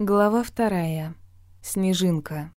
Глава вторая. Снежинка.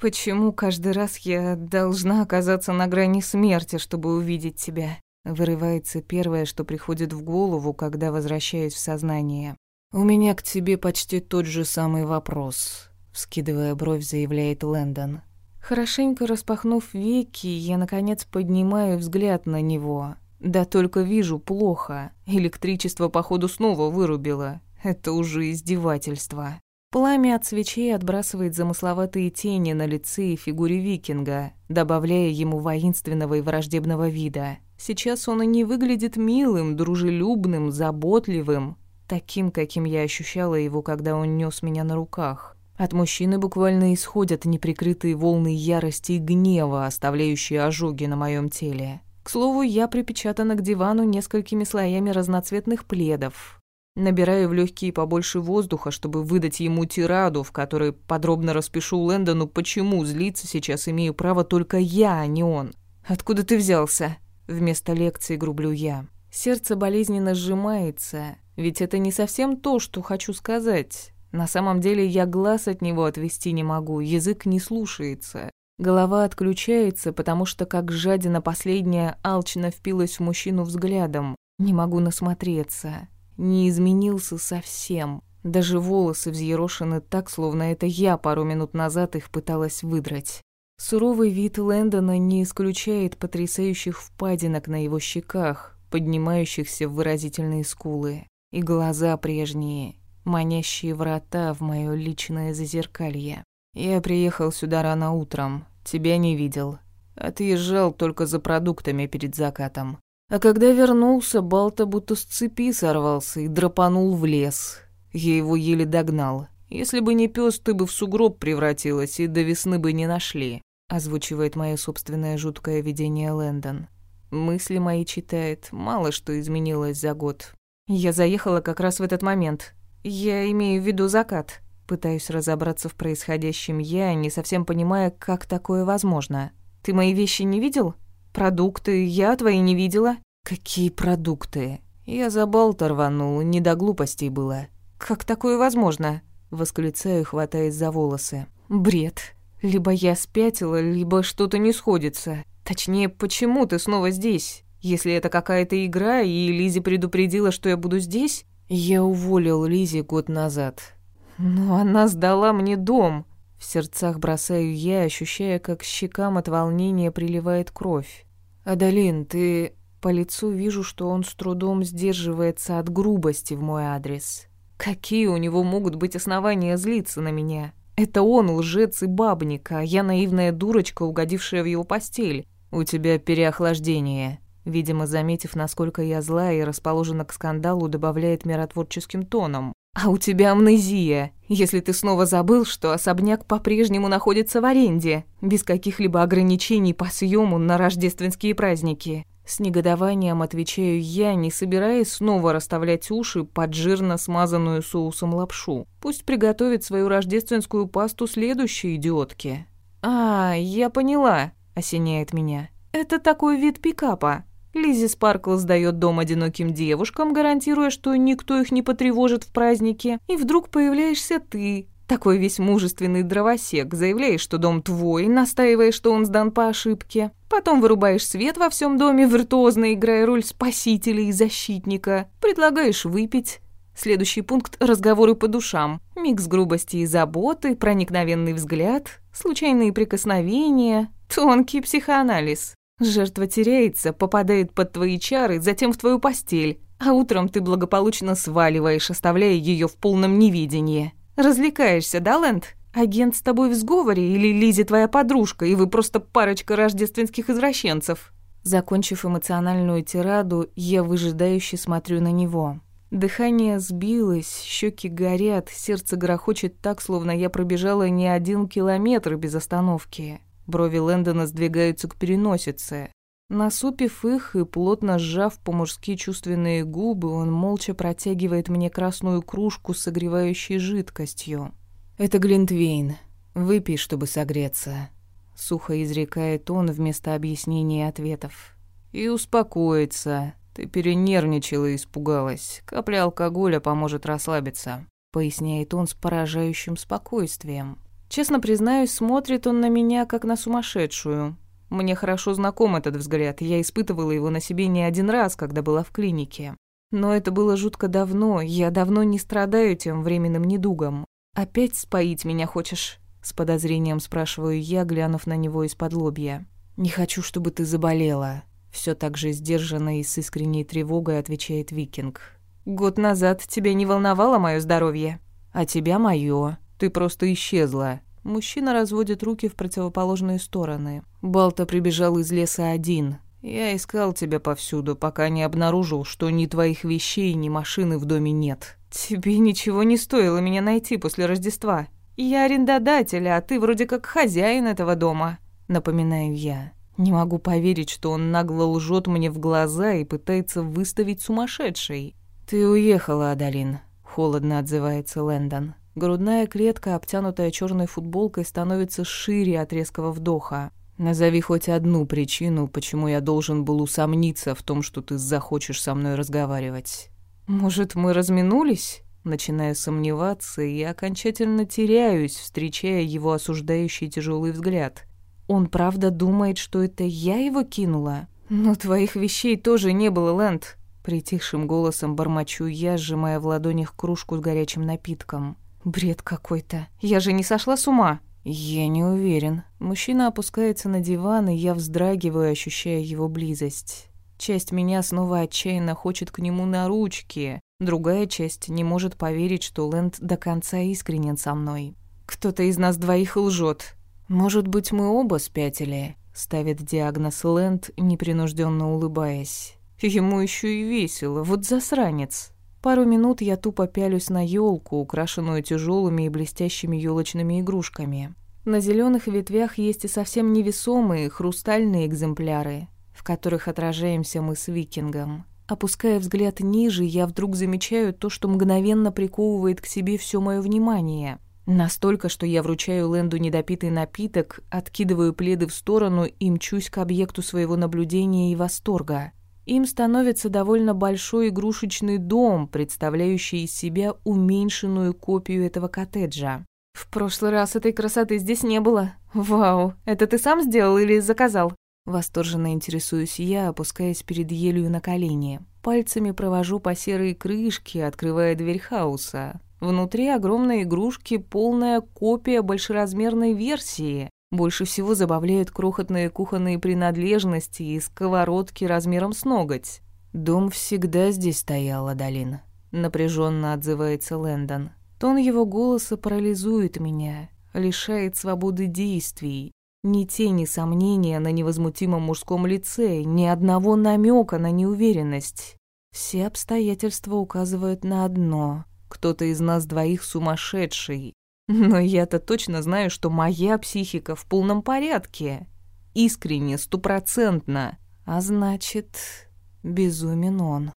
«Почему каждый раз я должна оказаться на грани смерти, чтобы увидеть тебя?» Вырывается первое, что приходит в голову, когда возвращаюсь в сознание. «У меня к тебе почти тот же самый вопрос», — вскидывая бровь, заявляет Лэндон. Хорошенько распахнув веки, я, наконец, поднимаю взгляд на него. Да только вижу плохо. Электричество, походу, снова вырубило. Это уже издевательство. Пламя от свечей отбрасывает замысловатые тени на лице и фигуре викинга, добавляя ему воинственного и враждебного вида. Сейчас он и не выглядит милым, дружелюбным, заботливым, таким, каким я ощущала его, когда он нес меня на руках. От мужчины буквально исходят неприкрытые волны ярости и гнева, оставляющие ожоги на моем теле. К слову, я припечатана к дивану несколькими слоями разноцветных пледов, Набираю в легкие побольше воздуха, чтобы выдать ему тираду, в которой подробно распишу Лэндону, почему злиться сейчас имею право только я, а не он. «Откуда ты взялся?» Вместо лекции грублю я. Сердце болезненно сжимается, ведь это не совсем то, что хочу сказать. На самом деле я глаз от него отвести не могу, язык не слушается. Голова отключается, потому что как жадина последняя алчно впилась в мужчину взглядом. Не могу насмотреться не изменился совсем. Даже волосы взъерошены так, словно это я пару минут назад их пыталась выдрать. Суровый вид Лэндона не исключает потрясающих впадинок на его щеках, поднимающихся в выразительные скулы. И глаза прежние, манящие врата в моё личное зазеркалье. Я приехал сюда рано утром, тебя не видел. Отъезжал только за продуктами перед закатом. А когда вернулся, Балта будто с цепи сорвался и драпанул в лес. Я его еле догнал. Если бы не пес, ты бы в сугроб превратилась, и до весны бы не нашли. Озвучивает мое собственное жуткое видение Лэндон. Мысли мои читает, мало что изменилось за год. Я заехала как раз в этот момент. Я имею в виду закат. Пытаюсь разобраться в происходящем я, не совсем понимая, как такое возможно. Ты мои вещи не видел? Продукты я твои не видела. Какие продукты? Я за болт рванул, не до глупостей было. Как такое возможно? Восклицаю, хватаясь за волосы. Бред. Либо я спятила, либо что-то не сходится. Точнее, почему ты снова здесь? Если это какая-то игра, и Лизи предупредила, что я буду здесь? Я уволил Лизи год назад. Но она сдала мне дом. В сердцах бросаю я, ощущая, как щекам от волнения приливает кровь. «Адалин, ты...» По лицу вижу, что он с трудом сдерживается от грубости в мой адрес. Какие у него могут быть основания злиться на меня? Это он лжец и бабник, а я наивная дурочка, угодившая в его постель. У тебя переохлаждение. Видимо, заметив, насколько я злая и расположена к скандалу, добавляет миротворческим тоном. «А у тебя амнезия, если ты снова забыл, что особняк по-прежнему находится в аренде, без каких-либо ограничений по съему на рождественские праздники». С негодованием отвечаю я, не собираясь снова расставлять уши под жирно смазанную соусом лапшу. Пусть приготовит свою рождественскую пасту следующей идиотке. «А, я поняла», — осеняет меня. «Это такой вид пикапа. Лизи Спаркл сдает дом одиноким девушкам, гарантируя, что никто их не потревожит в празднике. И вдруг появляешься ты, такой весь мужественный дровосек, заявляешь, что дом твой, настаиваешь, что он сдан по ошибке. Потом вырубаешь свет во всем доме, виртуозно играя роль спасителя и защитника. Предлагаешь выпить. Следующий пункт – разговоры по душам. Микс грубости и заботы, проникновенный взгляд, случайные прикосновения, тонкий психоанализ. Жертва теряется, попадает под твои чары, затем в твою постель, а утром ты благополучно сваливаешь, оставляя ее в полном невидении. Развлекаешься, да, Лэнд? Агент с тобой в сговоре или Лизи твоя подружка, и вы просто парочка рождественских извращенцев?» Закончив эмоциональную тираду, я выжидающе смотрю на него. Дыхание сбилось, щеки горят, сердце грохочет так, словно я пробежала не один километр без остановки. Брови Лэндона сдвигаются к переносице. Насупив их и плотно сжав по-мужски чувственные губы, он молча протягивает мне красную кружку с согревающей жидкостью. «Это Глинтвейн. Выпей, чтобы согреться», — сухо изрекает он вместо объяснений и ответов. «И успокоиться. Ты перенервничала и испугалась. Капля алкоголя поможет расслабиться». поясняет он с поражающим спокойствием. Честно признаюсь, смотрит он на меня, как на сумасшедшую. Мне хорошо знаком этот взгляд, я испытывала его на себе не один раз, когда была в клинике. Но это было жутко давно, я давно не страдаю тем временным недугом. «Опять споить меня хочешь?» С подозрением спрашиваю я, глянув на него из-под лобья. «Не хочу, чтобы ты заболела», — все так же сдержанно и с искренней тревогой отвечает Викинг. «Год назад тебя не волновало мое здоровье, а тебя мое. Ты просто исчезла». Мужчина разводит руки в противоположные стороны. Балта прибежал из леса один. Я искал тебя повсюду, пока не обнаружил, что ни твоих вещей, ни машины в доме нет. Тебе ничего не стоило меня найти после Рождества. Я арендодатель, а ты вроде как хозяин этого дома. Напоминаю я. Не могу поверить, что он нагло лжет мне в глаза и пытается выставить сумасшедшей. Ты уехала, Адалин. Холодно отзывается Лэндон. Грудная клетка, обтянутая черной футболкой, становится шире от резкого вдоха. Назови хоть одну причину, почему я должен был усомниться в том, что ты захочешь со мной разговаривать. Может, мы разминулись? Начинаю сомневаться и окончательно теряюсь, встречая его осуждающий тяжелый взгляд. Он правда думает, что это я его кинула? Но твоих вещей тоже не было, Лэнд. Притихшим голосом бормочу я, сжимая в ладонях кружку с горячим напитком. Бред какой-то. Я же не сошла с ума. Я не уверен. Мужчина опускается на диван, и я вздрагиваю, ощущая его близость. Часть меня снова отчаянно хочет к нему на ручки. Другая часть не может поверить, что Лэнд до конца искренен со мной. Кто-то из нас двоих лжет. Может быть, мы оба спятили? Ставит диагноз Лэнд, непринужденно улыбаясь. Ему еще и весело, вот засранец. Пару минут я тупо пялюсь на елку, украшенную тяжелыми и блестящими елочными игрушками. На зеленых ветвях есть и совсем невесомые хрустальные экземпляры, в которых отражаемся мы с викингом. Опуская взгляд ниже, я вдруг замечаю то, что мгновенно приковывает к себе все мое внимание. Настолько, что я вручаю Лэнду недопитый напиток, откидываю пледы в сторону и мчусь к объекту своего наблюдения и восторга. Им становится довольно большой игрушечный дом, представляющий из себя уменьшенную копию этого коттеджа. «В прошлый раз этой красоты здесь не было. Вау, это ты сам сделал или заказал?» Восторженно интересуюсь я, опускаясь перед елью на колени. Пальцами провожу по серой крышке, открывая дверь хаоса. Внутри огромной игрушки полная копия большеразмерной версии. Больше всего забавляют крохотные кухонные принадлежности и сковородки размером с ноготь. «Дом всегда здесь стоял, Адалин», — напряженно отзывается Лэндон. Тон его голоса парализует меня, лишает свободы действий. Ни тени сомнения на невозмутимом мужском лице, ни одного намека на неуверенность. Все обстоятельства указывают на одно. Кто-то из нас двоих сумасшедший, но я-то точно знаю, что моя психика в полном порядке. Искренне, стопроцентно. А значит, безумен он.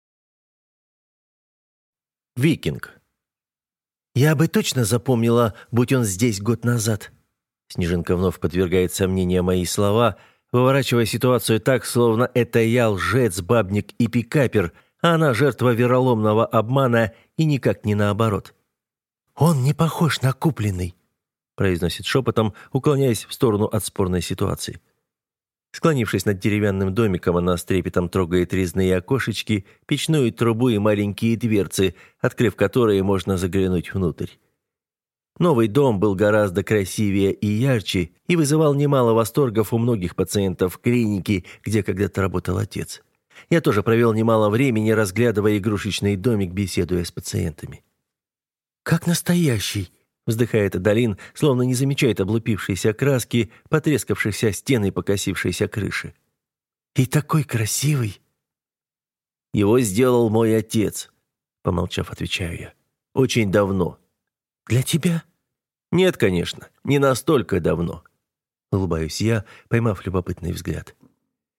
Викинг. Я бы точно запомнила, будь он здесь год назад. Снежинка вновь подвергает сомнения мои слова, выворачивая ситуацию так, словно это я лжец, бабник и пикапер, а она жертва вероломного обмана и никак не наоборот. «Он не похож на купленный», — произносит шепотом, уклоняясь в сторону от спорной ситуации. Склонившись над деревянным домиком, она с трепетом трогает резные окошечки, печную трубу и маленькие дверцы, открыв которые можно заглянуть внутрь. Новый дом был гораздо красивее и ярче и вызывал немало восторгов у многих пациентов клиники, где когда-то работал отец. Я тоже провел немало времени, разглядывая игрушечный домик, беседуя с пациентами. «Как настоящий!» — вздыхает Адалин, словно не замечает облупившейся краски, потрескавшихся стен и покосившейся крыши. «И такой красивый!» «Его сделал мой отец», — помолчав, отвечаю я. «Очень давно». «Для тебя?» «Нет, конечно, не настолько давно», — улыбаюсь я, поймав любопытный взгляд.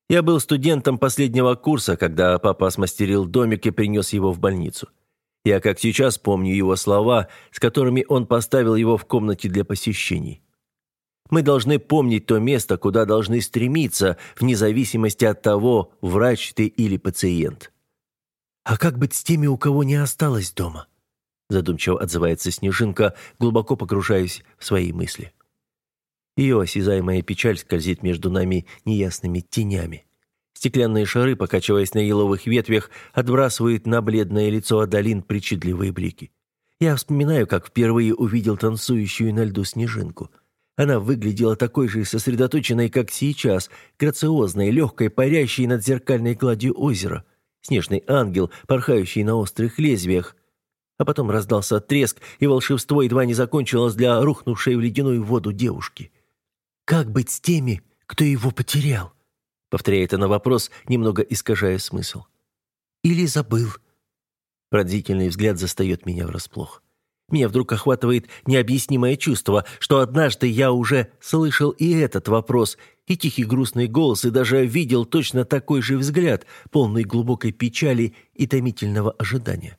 «Я был студентом последнего курса, когда папа смастерил домик и принес его в больницу. Я как сейчас помню его слова, с которыми он поставил его в комнате для посещений. Мы должны помнить то место, куда должны стремиться, вне зависимости от того, врач ты или пациент. А как быть с теми, у кого не осталось дома? задумчиво отзывается Снежинка, глубоко погружаясь в свои мысли. Ее осязаемая печаль скользит между нами неясными тенями. Стеклянные шары, покачиваясь на еловых ветвях, отбрасывают на бледное лицо Адалин причудливые блики. Я вспоминаю, как впервые увидел танцующую на льду снежинку. Она выглядела такой же сосредоточенной, как сейчас, грациозной, легкой, парящей над зеркальной гладью озера. Снежный ангел, порхающий на острых лезвиях. А потом раздался треск, и волшебство едва не закончилось для рухнувшей в ледяную воду девушки. «Как быть с теми, кто его потерял?» Повторяет она вопрос, немного искажая смысл. «Или забыл?» Пронзительный взгляд застает меня врасплох. Меня вдруг охватывает необъяснимое чувство, что однажды я уже слышал и этот вопрос, и тихий грустный голос, и даже видел точно такой же взгляд, полный глубокой печали и томительного ожидания.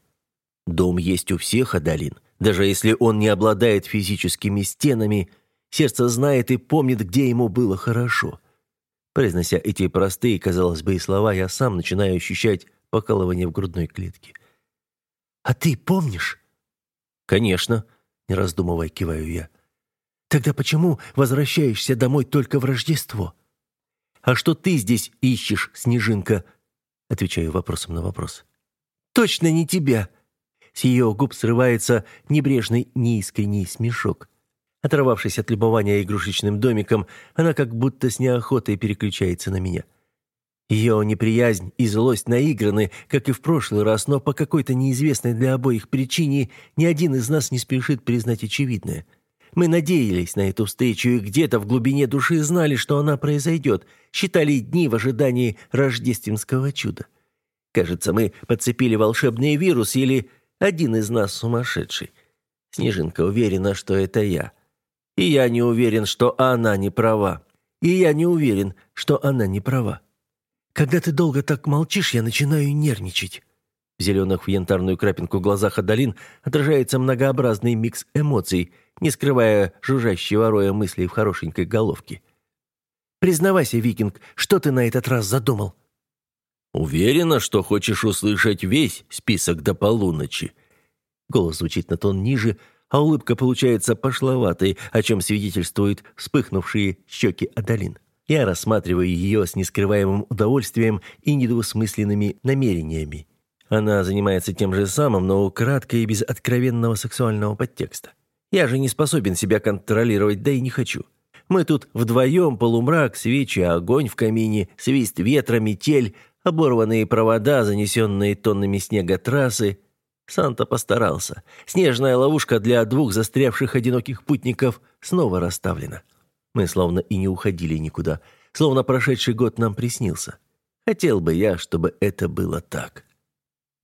Дом есть у всех, Адалин. Даже если он не обладает физическими стенами, сердце знает и помнит, где ему было хорошо. Произнося эти простые, казалось бы, и слова, я сам начинаю ощущать покалывание в грудной клетке. «А ты помнишь?» «Конечно», — не раздумывая, киваю я. «Тогда почему возвращаешься домой только в Рождество?» «А что ты здесь ищешь, Снежинка?» Отвечаю вопросом на вопрос. «Точно не тебя!» С ее губ срывается небрежный, неискренний смешок. Оторвавшись от любования игрушечным домиком, она как будто с неохотой переключается на меня. Ее неприязнь и злость наиграны, как и в прошлый раз, но по какой-то неизвестной для обоих причине ни один из нас не спешит признать очевидное. Мы надеялись на эту встречу и где-то в глубине души знали, что она произойдет, считали дни в ожидании рождественского чуда. Кажется, мы подцепили волшебный вирус или один из нас сумасшедший. Снежинка уверена, что это я. И я не уверен, что она не права. И я не уверен, что она не права. Когда ты долго так молчишь, я начинаю нервничать. В зеленых в янтарную крапинку глазах Адалин отражается многообразный микс эмоций, не скрывая жужжащего роя мыслей в хорошенькой головке. «Признавайся, викинг, что ты на этот раз задумал?» «Уверена, что хочешь услышать весь список до полуночи?» Голос звучит на тон ниже, а улыбка получается пошловатой, о чем свидетельствуют вспыхнувшие щеки Адалин. Я рассматриваю ее с нескрываемым удовольствием и недвусмысленными намерениями. Она занимается тем же самым, но кратко и без откровенного сексуального подтекста. Я же не способен себя контролировать, да и не хочу. Мы тут вдвоем, полумрак, свечи, огонь в камине, свист ветра, метель, оборванные провода, занесенные тоннами снега трассы, Санта постарался. Снежная ловушка для двух застрявших одиноких путников снова расставлена. Мы словно и не уходили никуда, словно прошедший год нам приснился. Хотел бы я, чтобы это было так.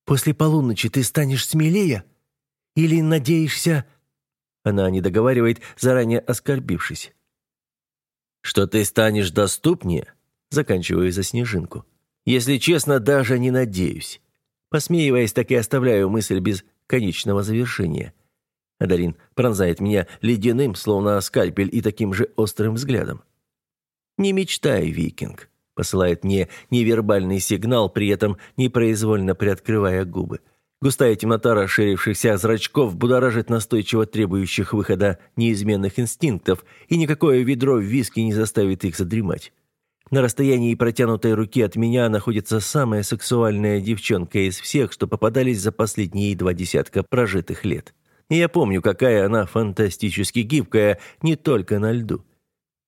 После полуночи ты станешь смелее? Или надеешься...» Она не договаривает, заранее оскорбившись. «Что ты станешь доступнее?» Заканчиваю за снежинку. «Если честно, даже не надеюсь. Посмеиваясь, так и оставляю мысль без конечного завершения. Адарин пронзает меня ледяным, словно скальпель, и таким же острым взглядом. «Не мечтай, викинг», — посылает мне невербальный сигнал, при этом непроизвольно приоткрывая губы. Густая темнота расширившихся зрачков будоражит настойчиво требующих выхода неизменных инстинктов, и никакое ведро в виски не заставит их задремать. На расстоянии протянутой руки от меня находится самая сексуальная девчонка из всех, что попадались за последние два десятка прожитых лет. И я помню, какая она фантастически гибкая, не только на льду.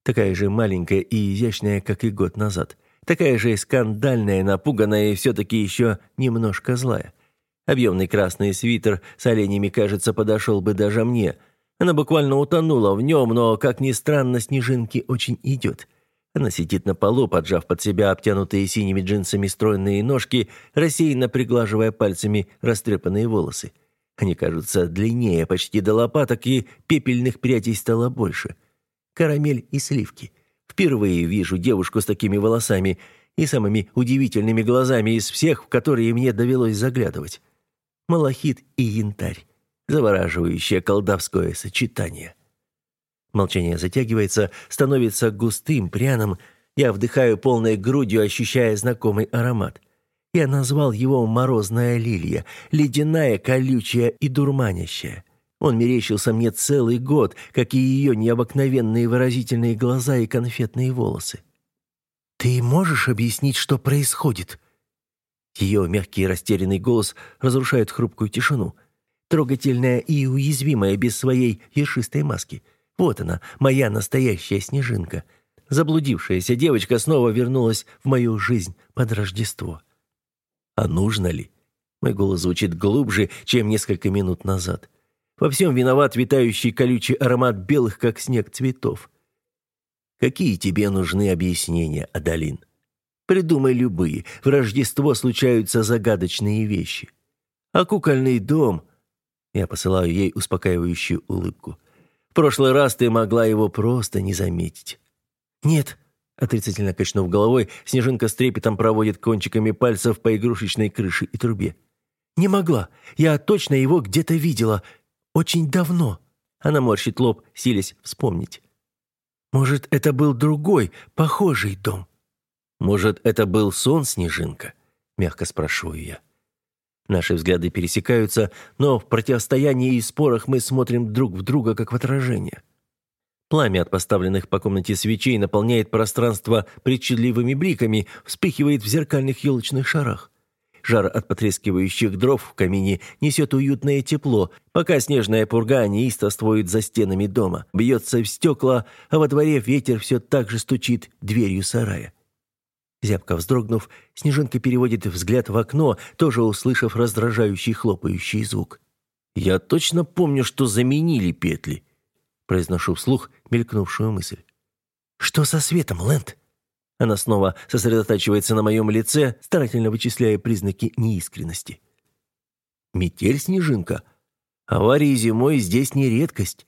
Такая же маленькая и изящная, как и год назад. Такая же скандальная, напуганная и все-таки еще немножко злая. Объемный красный свитер с оленями, кажется, подошел бы даже мне. Она буквально утонула в нем, но, как ни странно, снежинки очень идет. Она сидит на полу, поджав под себя обтянутые синими джинсами стройные ножки, рассеянно приглаживая пальцами растрепанные волосы. Они кажутся длиннее почти до лопаток, и пепельных прядей стало больше. Карамель и сливки. Впервые вижу девушку с такими волосами и самыми удивительными глазами из всех, в которые мне довелось заглядывать. Малахит и янтарь. Завораживающее колдовское сочетание. Молчание затягивается, становится густым, пряным. Я вдыхаю полной грудью, ощущая знакомый аромат. Я назвал его «морозная лилия», ледяная, колючая и дурманящая. Он мерещился мне целый год, как и ее необыкновенные выразительные глаза и конфетные волосы. «Ты можешь объяснить, что происходит?» Ее мягкий растерянный голос разрушает хрупкую тишину. Трогательная и уязвимая без своей ершистой маски. Вот она, моя настоящая снежинка. Заблудившаяся девочка снова вернулась в мою жизнь под Рождество. А нужно ли? Мой голос звучит глубже, чем несколько минут назад. Во всем виноват витающий колючий аромат белых, как снег, цветов. Какие тебе нужны объяснения, Адалин? Придумай любые. В Рождество случаются загадочные вещи. А кукольный дом... Я посылаю ей успокаивающую улыбку. В прошлый раз ты могла его просто не заметить. Нет, отрицательно качнув головой, Снежинка с трепетом проводит кончиками пальцев по игрушечной крыше и трубе. Не могла. Я точно его где-то видела. Очень давно. Она морщит лоб, силясь вспомнить. Может, это был другой, похожий дом. «Может, это был сон, Снежинка?» – мягко спрашиваю я. Наши взгляды пересекаются, но в противостоянии и спорах мы смотрим друг в друга, как в отражение. Пламя от поставленных по комнате свечей наполняет пространство причудливыми бликами, вспыхивает в зеркальных елочных шарах. Жар от потрескивающих дров в камине несет уютное тепло, пока снежная пурга неистовствует за стенами дома, бьется в стекла, а во дворе ветер все так же стучит дверью сарая. Зябко вздрогнув, Снежинка переводит взгляд в окно, тоже услышав раздражающий хлопающий звук. «Я точно помню, что заменили петли», — произношу вслух мелькнувшую мысль. «Что со светом, Лэнд?» Она снова сосредотачивается на моем лице, старательно вычисляя признаки неискренности. «Метель, Снежинка? Аварии зимой здесь не редкость».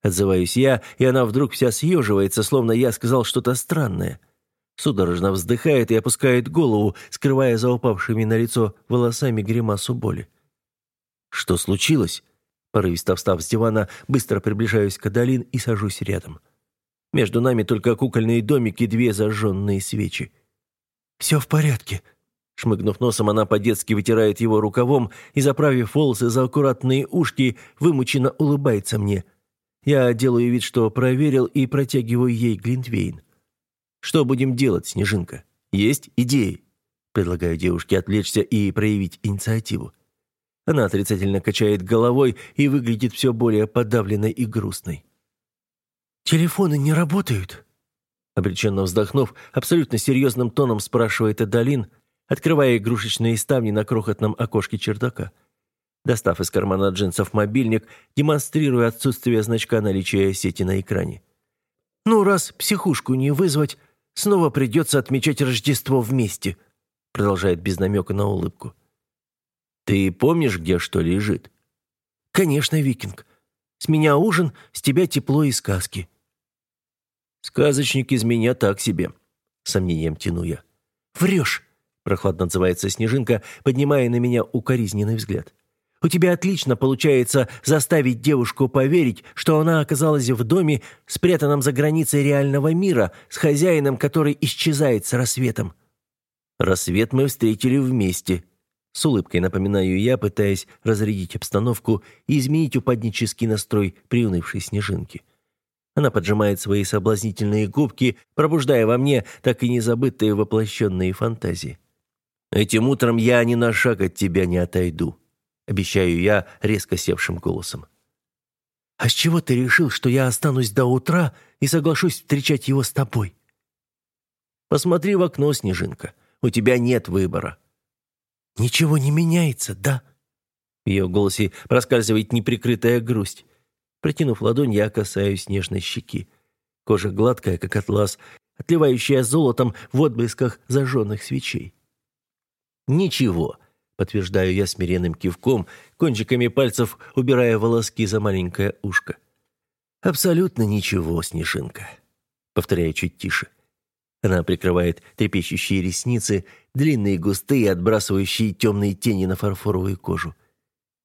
Отзываюсь я, и она вдруг вся съеживается, словно я сказал что-то странное судорожно вздыхает и опускает голову, скрывая за упавшими на лицо волосами гримасу боли. «Что случилось?» Порывисто встав с дивана, быстро приближаюсь к Адалин и сажусь рядом. Между нами только кукольные домики и две зажженные свечи. «Все в порядке», Шмыгнув носом, она по-детски вытирает его рукавом и, заправив волосы за аккуратные ушки, вымученно улыбается мне. Я делаю вид, что проверил, и протягиваю ей Глинтвейн. Что будем делать, Снежинка? Есть идеи?» Предлагаю девушке отвлечься и проявить инициативу. Она отрицательно качает головой и выглядит все более подавленной и грустной. «Телефоны не работают?» Обреченно вздохнув, абсолютно серьезным тоном спрашивает Адалин, открывая игрушечные ставни на крохотном окошке чердака. Достав из кармана джинсов мобильник, демонстрируя отсутствие значка наличия сети на экране. «Ну, раз психушку не вызвать, Снова придется отмечать Рождество вместе», продолжает без намека на улыбку. «Ты помнишь, где что лежит?» «Конечно, викинг. С меня ужин, с тебя тепло и сказки». «Сказочник из меня так себе», — сомнением тяну я. «Врешь», — прохладно отзывается Снежинка, поднимая на меня укоризненный взгляд. У тебя отлично получается заставить девушку поверить, что она оказалась в доме, спрятанном за границей реального мира, с хозяином, который исчезает с рассветом. Рассвет мы встретили вместе. С улыбкой напоминаю я, пытаясь разрядить обстановку и изменить упаднический настрой приунывшей снежинки. Она поджимает свои соблазнительные губки, пробуждая во мне так и незабытые воплощенные фантазии. «Этим утром я ни на шаг от тебя не отойду», обещаю я резко севшим голосом. «А с чего ты решил, что я останусь до утра и соглашусь встречать его с тобой?» «Посмотри в окно, Снежинка. У тебя нет выбора». «Ничего не меняется, да?» В ее голосе проскальзывает неприкрытая грусть. Протянув ладонь, я касаюсь нежной щеки. Кожа гладкая, как атлас, отливающая золотом в отблесках зажженных свечей. «Ничего подтверждаю я смиренным кивком, кончиками пальцев убирая волоски за маленькое ушко. Абсолютно ничего, Снежинка, повторяю чуть тише. Она прикрывает трепещущие ресницы, длинные, густые, отбрасывающие темные тени на фарфоровую кожу.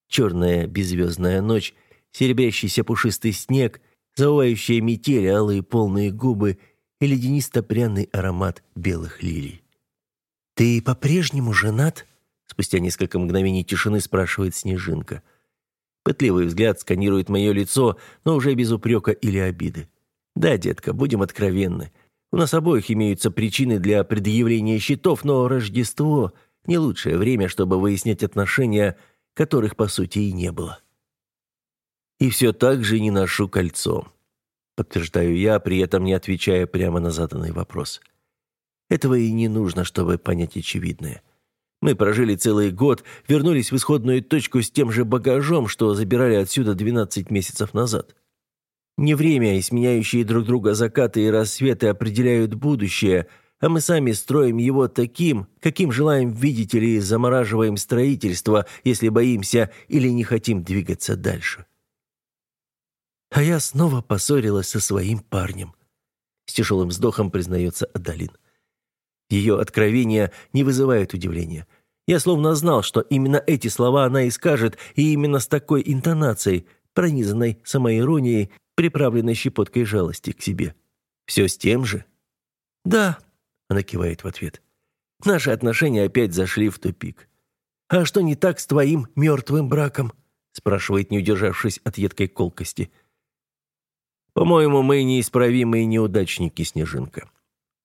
Черная беззвездная ночь, серебрящийся пушистый снег, завывающая метель, алые полные губы и леденисто-пряный аромат белых лилий. «Ты по-прежнему женат?» Спустя несколько мгновений тишины спрашивает Снежинка. Пытливый взгляд сканирует мое лицо, но уже без упрека или обиды. «Да, детка, будем откровенны. У нас обоих имеются причины для предъявления счетов, но Рождество – не лучшее время, чтобы выяснять отношения, которых, по сути, и не было». «И все так же не ношу кольцо», – подтверждаю я, при этом не отвечая прямо на заданный вопрос. Этого и не нужно, чтобы понять очевидное – мы прожили целый год, вернулись в исходную точку с тем же багажом, что забирали отсюда 12 месяцев назад. Не время, и сменяющие друг друга закаты и рассветы определяют будущее, а мы сами строим его таким, каким желаем видеть или замораживаем строительство, если боимся или не хотим двигаться дальше. А я снова поссорилась со своим парнем. С тяжелым вздохом признается Адалин. Ее откровения не вызывают удивления. Я словно знал, что именно эти слова она и скажет, и именно с такой интонацией, пронизанной самоиронией, приправленной щепоткой жалости к себе. «Все с тем же?» «Да», — она кивает в ответ. «Наши отношения опять зашли в тупик». «А что не так с твоим мертвым браком?» — спрашивает, не удержавшись от едкой колкости. «По-моему, мы неисправимые неудачники, Снежинка»,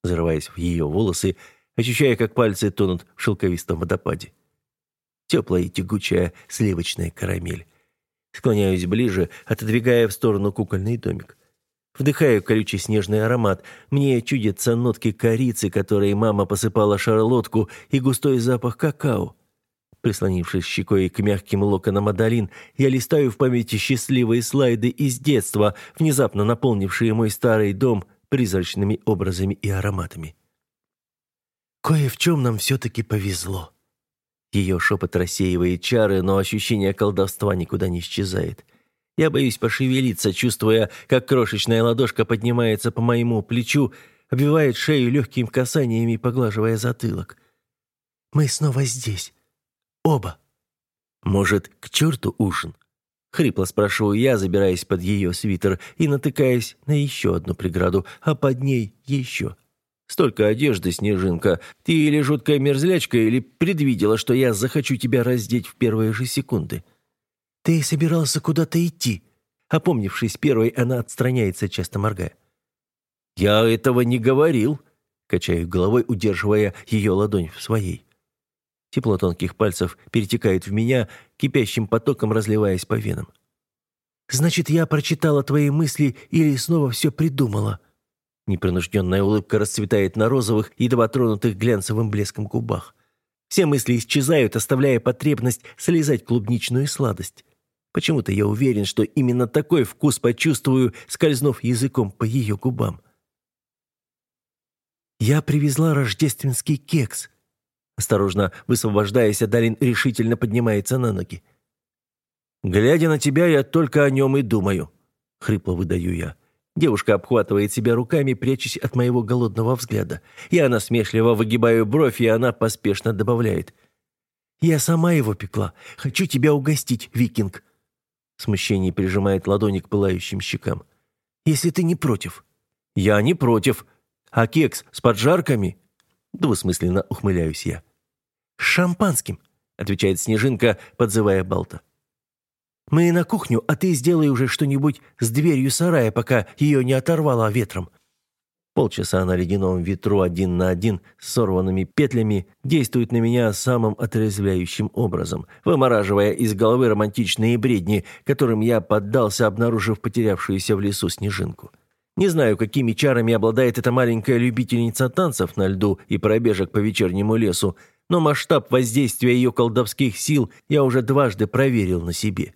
зарываясь в ее волосы, ощущая, как пальцы тонут в шелковистом водопаде. Теплая и тягучая сливочная карамель. Склоняюсь ближе, отодвигая в сторону кукольный домик. Вдыхаю колючий снежный аромат. Мне чудятся нотки корицы, которые мама посыпала шарлотку, и густой запах какао. Прислонившись щекой к мягким локонам Адалин, я листаю в памяти счастливые слайды из детства, внезапно наполнившие мой старый дом призрачными образами и ароматами. «Кое в чем нам все-таки повезло». Ее шепот рассеивает чары, но ощущение колдовства никуда не исчезает. Я боюсь пошевелиться, чувствуя, как крошечная ладошка поднимается по моему плечу, обвивает шею легкими касаниями, поглаживая затылок. «Мы снова здесь. Оба». «Может, к черту ужин?» Хрипло спрашиваю я, забираясь под ее свитер и натыкаясь на еще одну преграду, а под ней еще. Столько одежды, Снежинка. Ты или жуткая мерзлячка, или предвидела, что я захочу тебя раздеть в первые же секунды. Ты собирался куда-то идти. Опомнившись первой, она отстраняется, часто моргая. Я этого не говорил, качаю головой, удерживая ее ладонь в своей. Тепло тонких пальцев перетекает в меня, кипящим потоком разливаясь по венам. «Значит, я прочитала твои мысли или снова все придумала?» Непринужденная улыбка расцветает на розовых, едва тронутых глянцевым блеском губах. Все мысли исчезают, оставляя потребность слезать клубничную сладость. Почему-то я уверен, что именно такой вкус почувствую, скользнув языком по ее губам. «Я привезла рождественский кекс», Осторожно высвобождаясь, Адалин решительно поднимается на ноги. «Глядя на тебя, я только о нем и думаю», — хрипло выдаю я. Девушка обхватывает себя руками, прячась от моего голодного взгляда. Я насмешливо выгибаю бровь, и она поспешно добавляет. «Я сама его пекла. Хочу тебя угостить, викинг». Смущение прижимает ладони к пылающим щекам. «Если ты не против». «Я не против. А кекс с поджарками?» Двусмысленно ухмыляюсь я. «С шампанским», — отвечает Снежинка, подзывая Балта. «Мы на кухню, а ты сделай уже что-нибудь с дверью сарая, пока ее не оторвало ветром». Полчаса на ледяном ветру один на один с сорванными петлями действует на меня самым отрезвляющим образом, вымораживая из головы романтичные бредни, которым я поддался, обнаружив потерявшуюся в лесу снежинку. Не знаю, какими чарами обладает эта маленькая любительница танцев на льду и пробежек по вечернему лесу, но масштаб воздействия ее колдовских сил я уже дважды проверил на себе.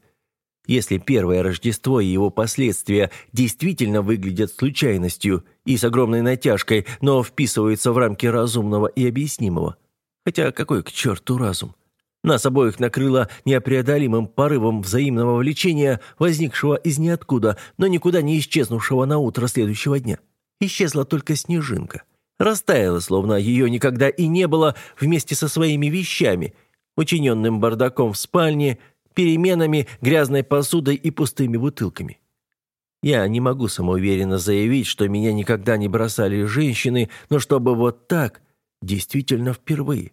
Если первое Рождество и его последствия действительно выглядят случайностью и с огромной натяжкой, но вписываются в рамки разумного и объяснимого. Хотя какой к черту разум? Нас обоих накрыло непреодолимым порывом взаимного влечения, возникшего из ниоткуда, но никуда не исчезнувшего на утро следующего дня. Исчезла только снежинка растаяла, словно ее никогда и не было, вместе со своими вещами, учиненным бардаком в спальне, переменами, грязной посудой и пустыми бутылками. Я не могу самоуверенно заявить, что меня никогда не бросали женщины, но чтобы вот так, действительно впервые.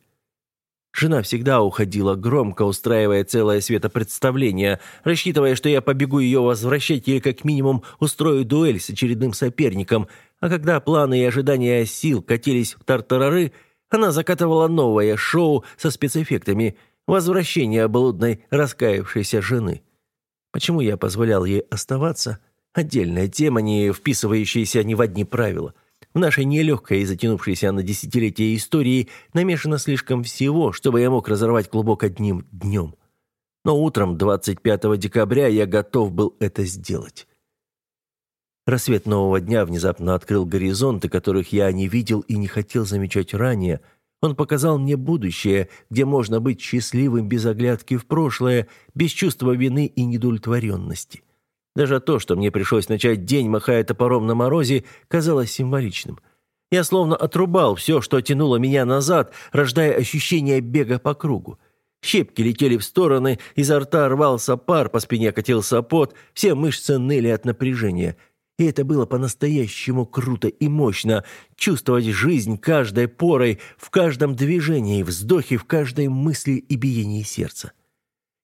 Жена всегда уходила громко, устраивая целое светопредставление, рассчитывая, что я побегу ее возвращать или как минимум устрою дуэль с очередным соперником, а когда планы и ожидания сил катились в тартарары, она закатывала новое шоу со спецэффектами «Возвращение блудной раскаявшейся жены». Почему я позволял ей оставаться? Отдельная тема, не вписывающаяся ни в одни правила – в нашей нелегкой и затянувшейся на десятилетия истории намешано слишком всего, чтобы я мог разорвать клубок одним днем. Но утром 25 декабря я готов был это сделать. Рассвет нового дня внезапно открыл горизонты, которых я не видел и не хотел замечать ранее. Он показал мне будущее, где можно быть счастливым без оглядки в прошлое, без чувства вины и недовлетворенности. Даже то, что мне пришлось начать день, махая топором на морозе, казалось символичным. Я словно отрубал все, что тянуло меня назад, рождая ощущение бега по кругу. Щепки летели в стороны, изо рта рвался пар, по спине катился пот, все мышцы ныли от напряжения. И это было по-настоящему круто и мощно. Чувствовать жизнь каждой порой, в каждом движении, вздохе, в каждой мысли и биении сердца.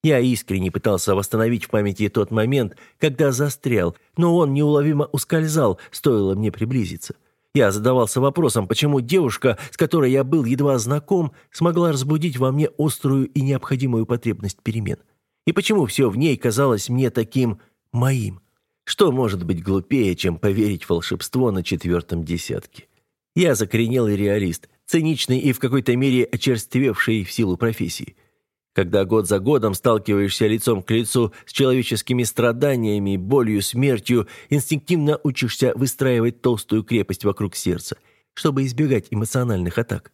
Я искренне пытался восстановить в памяти тот момент, когда застрял, но он неуловимо ускользал, стоило мне приблизиться. Я задавался вопросом, почему девушка, с которой я был едва знаком, смогла разбудить во мне острую и необходимую потребность перемен. И почему все в ней казалось мне таким моим? Что может быть глупее, чем поверить в волшебство на четвертом десятке? Я закоренелый реалист, циничный и в какой-то мере очерствевший в силу профессии. Когда год за годом сталкиваешься лицом к лицу с человеческими страданиями, болью, смертью, инстинктивно учишься выстраивать толстую крепость вокруг сердца, чтобы избегать эмоциональных атак.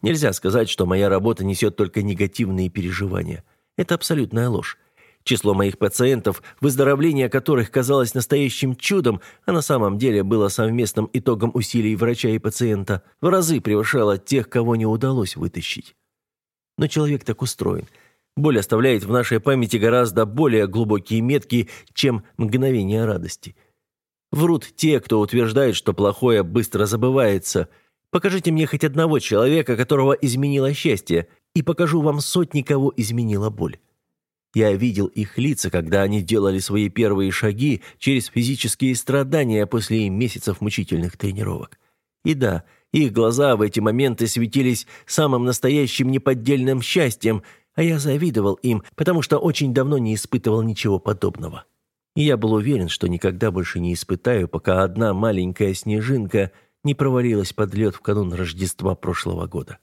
Нельзя сказать, что моя работа несет только негативные переживания. Это абсолютная ложь. Число моих пациентов, выздоровление которых казалось настоящим чудом, а на самом деле было совместным итогом усилий врача и пациента, в разы превышало тех, кого не удалось вытащить. Но человек так устроен. Боль оставляет в нашей памяти гораздо более глубокие метки, чем мгновение радости. Врут те, кто утверждает, что плохое быстро забывается. Покажите мне хоть одного человека, которого изменило счастье, и покажу вам сотни, кого изменила боль. Я видел их лица, когда они делали свои первые шаги через физические страдания после месяцев мучительных тренировок. И да, их глаза в эти моменты светились самым настоящим неподдельным счастьем, а я завидовал им, потому что очень давно не испытывал ничего подобного. И я был уверен, что никогда больше не испытаю, пока одна маленькая снежинка не провалилась под лед в канун Рождества прошлого года.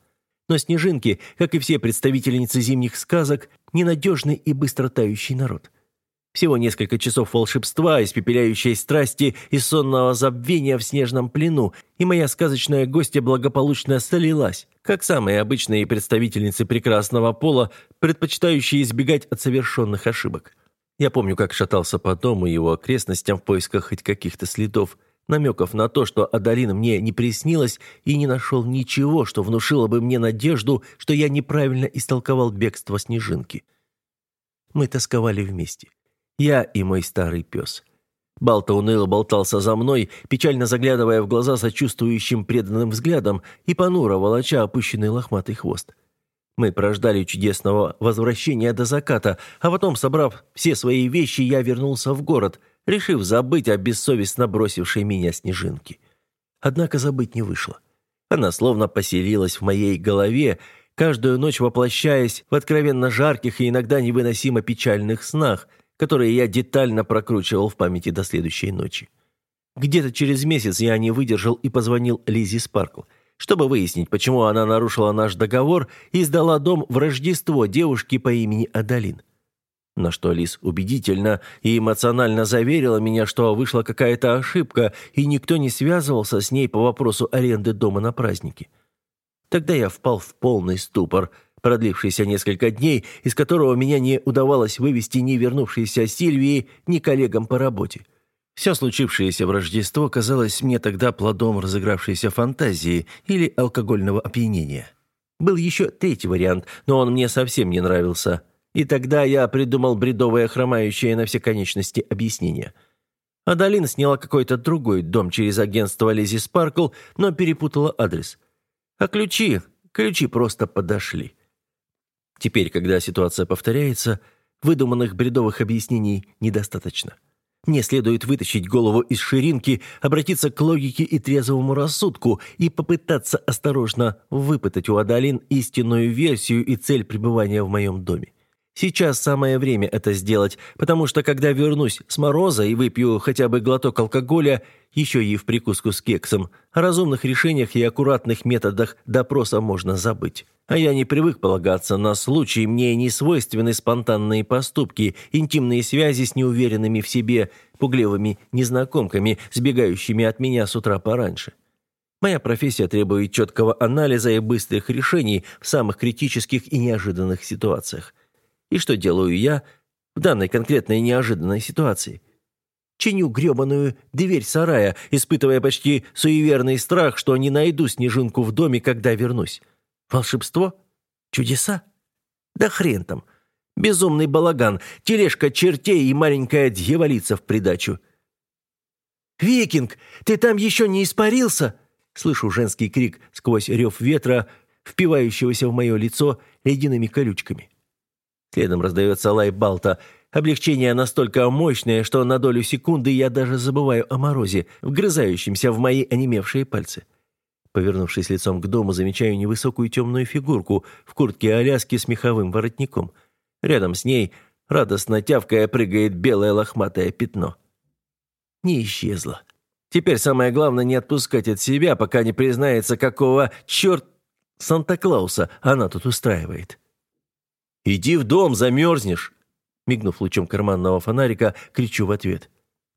Но снежинки, как и все представительницы зимних сказок, ненадежный и быстро тающий народ – всего несколько часов волшебства, испепеляющей страсти и сонного забвения в снежном плену, и моя сказочная гостья благополучно солилась, как самые обычные представительницы прекрасного пола, предпочитающие избегать от совершенных ошибок. Я помню, как шатался по дому и его окрестностям в поисках хоть каких-то следов, намеков на то, что Адалина мне не приснилась и не нашел ничего, что внушило бы мне надежду, что я неправильно истолковал бегство Снежинки. Мы тосковали вместе. Я и мой старый пес. Балта уныло болтался за мной, печально заглядывая в глаза сочувствующим преданным взглядом и понуро волоча опущенный лохматый хвост. Мы прождали чудесного возвращения до заката, а потом, собрав все свои вещи, я вернулся в город, решив забыть о бессовестно бросившей меня снежинке. Однако забыть не вышло. Она словно поселилась в моей голове, каждую ночь воплощаясь в откровенно жарких и иногда невыносимо печальных снах – которые я детально прокручивал в памяти до следующей ночи. Где-то через месяц я не выдержал и позвонил Лизе Спаркл, чтобы выяснить, почему она нарушила наш договор и сдала дом в Рождество девушке по имени Адалин. На что Лиз убедительно и эмоционально заверила меня, что вышла какая-то ошибка, и никто не связывался с ней по вопросу аренды дома на праздники. Тогда я впал в полный ступор – продлившийся несколько дней, из которого меня не удавалось вывести ни вернувшейся Сильвии, ни коллегам по работе. Все случившееся в Рождество казалось мне тогда плодом разыгравшейся фантазии или алкогольного опьянения. Был еще третий вариант, но он мне совсем не нравился. И тогда я придумал бредовое хромающее на все конечности объяснение. Адалин сняла какой-то другой дом через агентство Лизи Спаркл, но перепутала адрес – А ключи, ключи просто подошли. Теперь, когда ситуация повторяется, выдуманных бредовых объяснений недостаточно. Мне следует вытащить голову из ширинки, обратиться к логике и трезвому рассудку и попытаться осторожно выпытать у Адалин истинную версию и цель пребывания в моем доме. Сейчас самое время это сделать, потому что когда вернусь с мороза и выпью хотя бы глоток алкоголя, еще и в прикуску с кексом, о разумных решениях и аккуратных методах допроса можно забыть. А я не привык полагаться на случай, мне не свойственны спонтанные поступки, интимные связи с неуверенными в себе, пугливыми незнакомками, сбегающими от меня с утра пораньше. Моя профессия требует четкого анализа и быстрых решений в самых критических и неожиданных ситуациях. И что делаю я в данной конкретной неожиданной ситуации? Чиню гребаную дверь сарая, испытывая почти суеверный страх, что не найду снежинку в доме, когда вернусь. Волшебство? Чудеса? Да хрен там. Безумный балаган, тележка чертей и маленькая дьяволица в придачу. «Викинг, ты там еще не испарился?» Слышу женский крик сквозь рев ветра, впивающегося в мое лицо ледяными колючками. Следом раздается лай Балта. Облегчение настолько мощное, что на долю секунды я даже забываю о морозе, вгрызающемся в мои онемевшие пальцы. Повернувшись лицом к дому, замечаю невысокую темную фигурку в куртке Аляски с меховым воротником. Рядом с ней, радостно тявкая, прыгает белое лохматое пятно. Не исчезла. Теперь самое главное не отпускать от себя, пока не признается, какого черт Санта-Клауса она тут устраивает. «Иди в дом, замерзнешь!» Мигнув лучом карманного фонарика, кричу в ответ.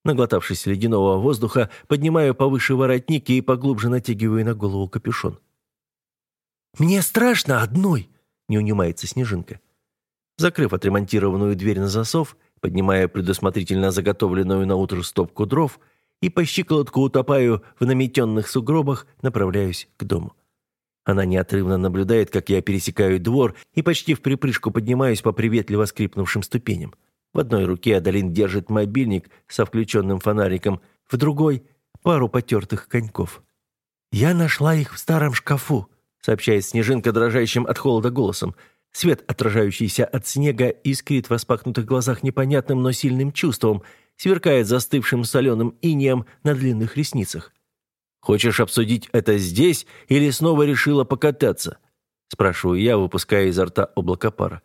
Наглотавшись ледяного воздуха, поднимаю повыше воротники и поглубже натягиваю на голову капюшон. «Мне страшно одной!» — не унимается Снежинка. Закрыв отремонтированную дверь на засов, поднимая предусмотрительно заготовленную на утро стопку дров и по щиколотку утопаю в наметенных сугробах, направляюсь к дому. Она неотрывно наблюдает, как я пересекаю двор и почти в припрыжку поднимаюсь по приветливо скрипнувшим ступеням. В одной руке Адалин держит мобильник со включенным фонариком, в другой – пару потертых коньков. «Я нашла их в старом шкафу», – сообщает Снежинка дрожащим от холода голосом. Свет, отражающийся от снега, искрит в распахнутых глазах непонятным, но сильным чувством, сверкает застывшим соленым инеем на длинных ресницах. Хочешь обсудить это здесь или снова решила покататься?» Спрашиваю я, выпуская изо рта облако пара.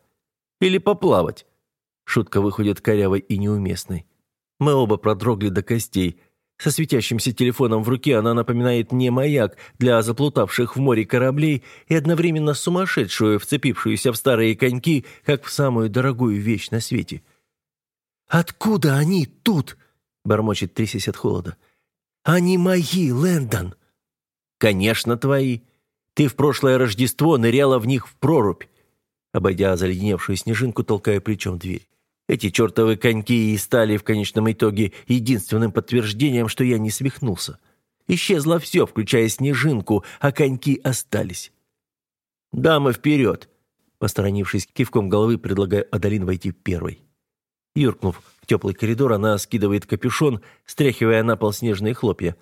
«Или поплавать?» Шутка выходит корявой и неуместной. Мы оба продрогли до костей. Со светящимся телефоном в руке она напоминает мне маяк для заплутавших в море кораблей и одновременно сумасшедшую, вцепившуюся в старые коньки, как в самую дорогую вещь на свете. «Откуда они тут?» – бормочет, трясясь от холода. Они мои, Лэндон!» «Конечно, твои. Ты в прошлое Рождество ныряла в них в прорубь». Обойдя заледеневшую снежинку, толкая плечом дверь. Эти чертовы коньки и стали в конечном итоге единственным подтверждением, что я не свихнулся. Исчезло все, включая снежинку, а коньки остались. «Дамы, вперед!» Посторонившись кивком головы, предлагаю Адалин войти первой. Юркнув в теплый коридор, она скидывает капюшон, стряхивая на пол снежные хлопья.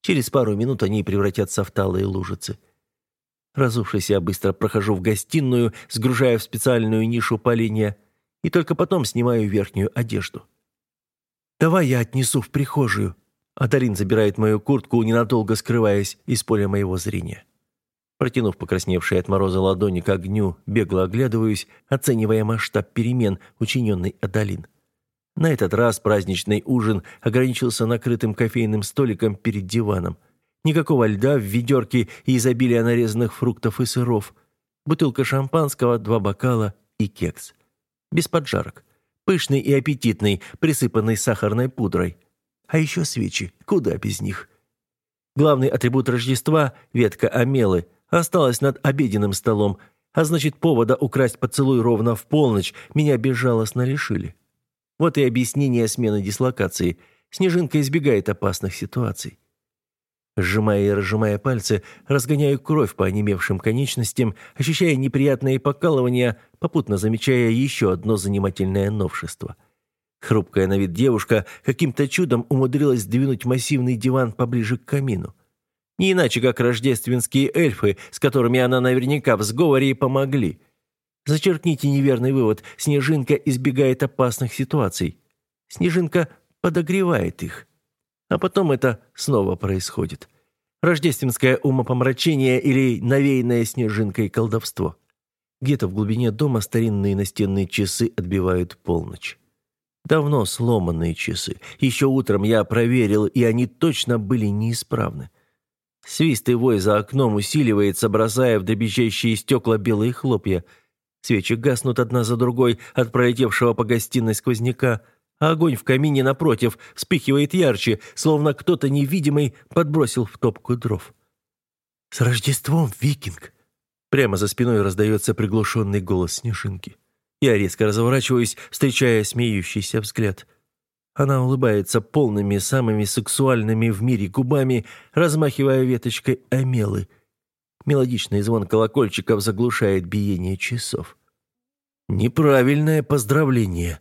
Через пару минут они превратятся в талые лужицы. Разувшись, я быстро прохожу в гостиную, сгружая в специальную нишу поленья, и только потом снимаю верхнюю одежду. «Давай я отнесу в прихожую». Адалин забирает мою куртку, ненадолго скрываясь из поля моего зрения. Протянув покрасневшие от мороза ладони к огню, бегло оглядываюсь, оценивая масштаб перемен, учиненный Адалин. На этот раз праздничный ужин ограничился накрытым кофейным столиком перед диваном. Никакого льда в ведерке и изобилия нарезанных фруктов и сыров. Бутылка шампанского, два бокала и кекс. Без поджарок. Пышный и аппетитный, присыпанный сахарной пудрой. А еще свечи. Куда без них? Главный атрибут Рождества – ветка амелы – осталась над обеденным столом, а значит, повода украсть поцелуй ровно в полночь меня безжалостно лишили. Вот и объяснение смены дислокации. Снежинка избегает опасных ситуаций. Сжимая и разжимая пальцы, разгоняю кровь по онемевшим конечностям, ощущая неприятные покалывания, попутно замечая еще одно занимательное новшество. Хрупкая на вид девушка каким-то чудом умудрилась двинуть массивный диван поближе к камину. Не иначе, как рождественские эльфы, с которыми она наверняка в сговоре и помогли. Зачеркните неверный вывод. Снежинка избегает опасных ситуаций. Снежинка подогревает их. А потом это снова происходит. Рождественское умопомрачение или навеянное снежинкой колдовство. Где-то в глубине дома старинные настенные часы отбивают полночь. Давно сломанные часы. Еще утром я проверил, и они точно были неисправны. Свист и вой за окном усиливается, бросая в дребезжащие стекла белые хлопья. Свечи гаснут одна за другой от пролетевшего по гостиной сквозняка – а огонь в камине напротив вспыхивает ярче, словно кто-то невидимый подбросил в топку дров. «С Рождеством, викинг!» Прямо за спиной раздается приглушенный голос Снежинки. Я резко разворачиваюсь, встречая смеющийся взгляд. Она улыбается полными, самыми сексуальными в мире губами, размахивая веточкой омелы. Мелодичный звон колокольчиков заглушает биение часов. «Неправильное поздравление»,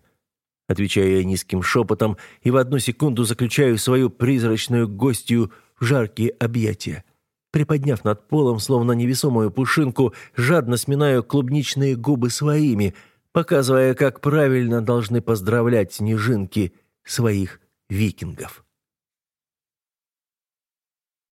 Отвечаю я низким шепотом и в одну секунду заключаю свою призрачную гостью в жаркие объятия. Приподняв над полом, словно невесомую пушинку, жадно сминаю клубничные губы своими, показывая, как правильно должны поздравлять снежинки своих викингов.